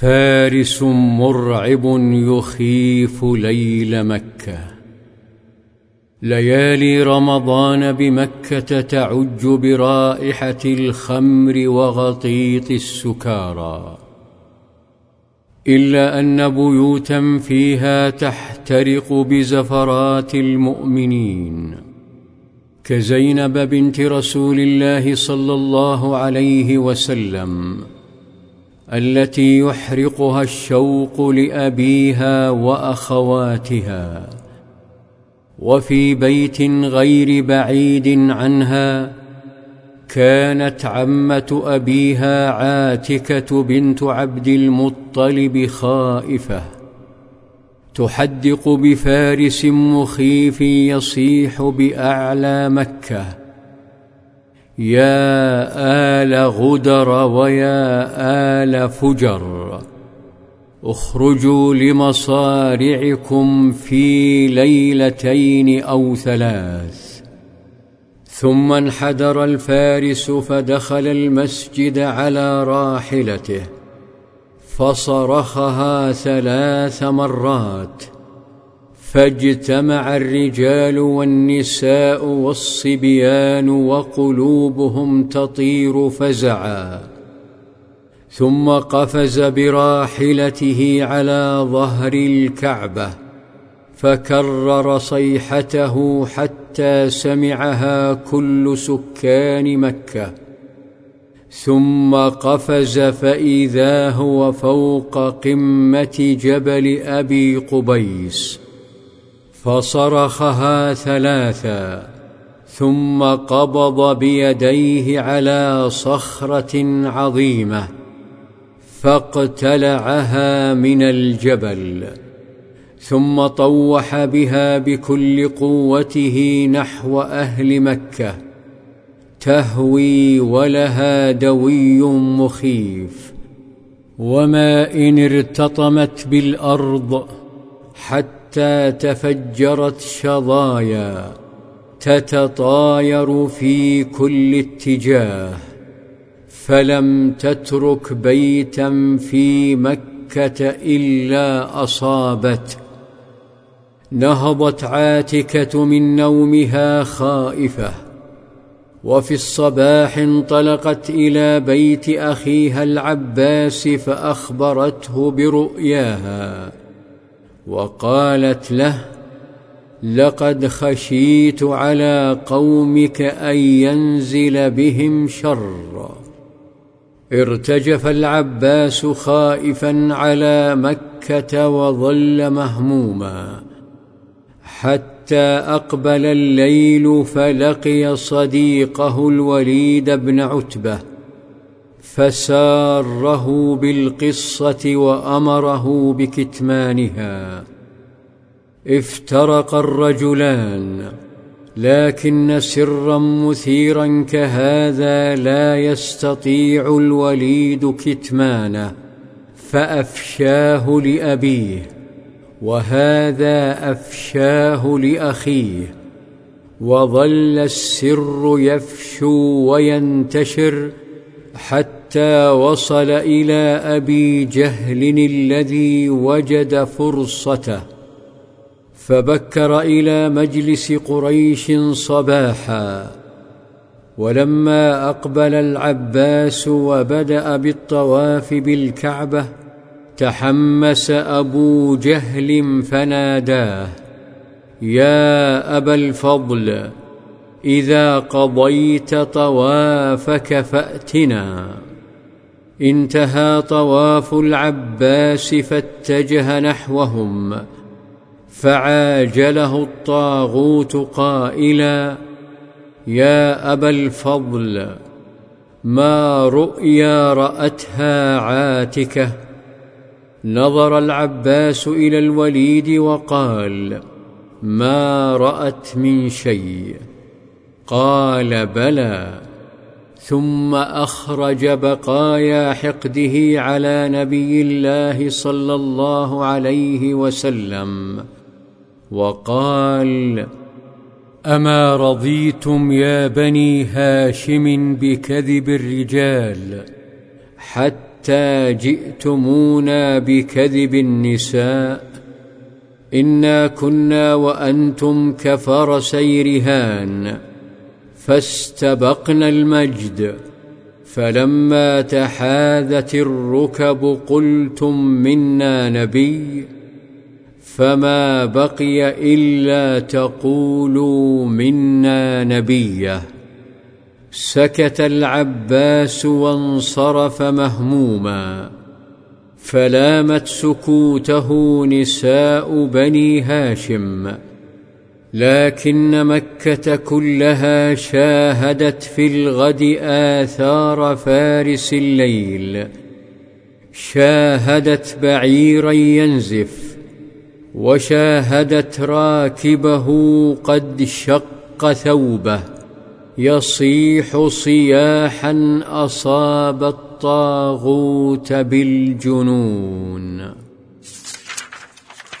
فارس مرعب يخيف ليل مكة. ليالي رمضان بمكة تعج برائحة الخمر وغطيط السكارى. إلا أن بيوتا فيها تحترق بزفرات المؤمنين. كزينب بنت رسول الله صلى الله عليه وسلم التي يحرقها الشوق لأبيها وأخواتها وفي بيت غير بعيد عنها كانت عمة أبيها عاتكة بنت عبد المطلب خائفة تحدق بفارس مخيف يصيح بأعلى مكة. يا آل غدر ويا آل فجر. اخرجوا لمصارعكم في ليلتين أو ثلاث. ثم انحدر الفارس فدخل المسجد على راحلته فصرخها ثلاث مرات. فاجتمع الرجال والنساء والصبيان وقلوبهم تطير فزعا. ثم قفز براحلته على ظهر الكعبة فكرر صيحته حتى سمعها كل سكان مكة. ثم قفز فإذا هو فوق قمة جبل أبي قبيس. فصرخها ثلاثا ثم قبض بيديه على صخرة عظيمة فاقتلعها من الجبل ثم طوح بها بكل قوته نحو أهل مكة تهوي ولها دوي مخيف. وما إن ارتطمت بالأرض حتى تفجرت شظايا تتطاير في كل اتجاه فلم تترك بيتا في مكة إلا اصابته نهضت عاتكة من نومها خائفة وفي الصباح انطلقت إلى بيت أخيها العباس فأخبرته برؤياها. وقالت له لقد خشيت على قومك أن ينزل بهم شر ارتجف العباس خائفا على مكة وظل مهموما. حتى أقبل الليل فلقي صديقه الوليد بن عتبة فساره بالقصة وأمره بكتمانها. افترق الرجلان لكن سرا مثيرا كهذا لا يستطيع الوليد كتمانه فأفشاه لأبيه وهذا أفشاه لأخيه. وظل السر يفشو وينتشر حتى وصل إلى أبي جهل الذي وجد فرصته فبكر إلى مجلس قريش صباحا. ولما أقبل العباس وبدأ بالطواف بالكعبة تحمس أبو جهل فناداه يا أبا الفضل إذا قضيت طوافك فأتنا. انتهى طواف العباس فاتجه نحوهم فعاجله الطاغوت قائلا يا أبا الفضل ما رؤيا رأتها عاتكة؟ نظر العباس إلى الوليد وقال ما رأت من شيء. قال بلى. ثم أخرج بقايا حقده على نبي الله صلى الله عليه وسلم وقال أما رضيتم يا بني هاشم بكذب الرجال حتى جئتمونا بكذب النساء؟ إنا كنا وأنتم كفرسي رهان فاستبقنا المجد. فلما تحاذت الركب قلتم منا نبي. فما بقي إلا تقولوا منا نبيه سكت العباس وانصرف مهموما. فلامت سكوته نساء بني هاشم. لكن مكة كلها شاهدت في الغد آثار فارس الليل. شاهدت بعيرا ينزف وشاهدت راكبه قد شق ثوبه. يصيح صياحا أصاب الطاغوت بالجنون.